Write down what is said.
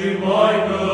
you, my God.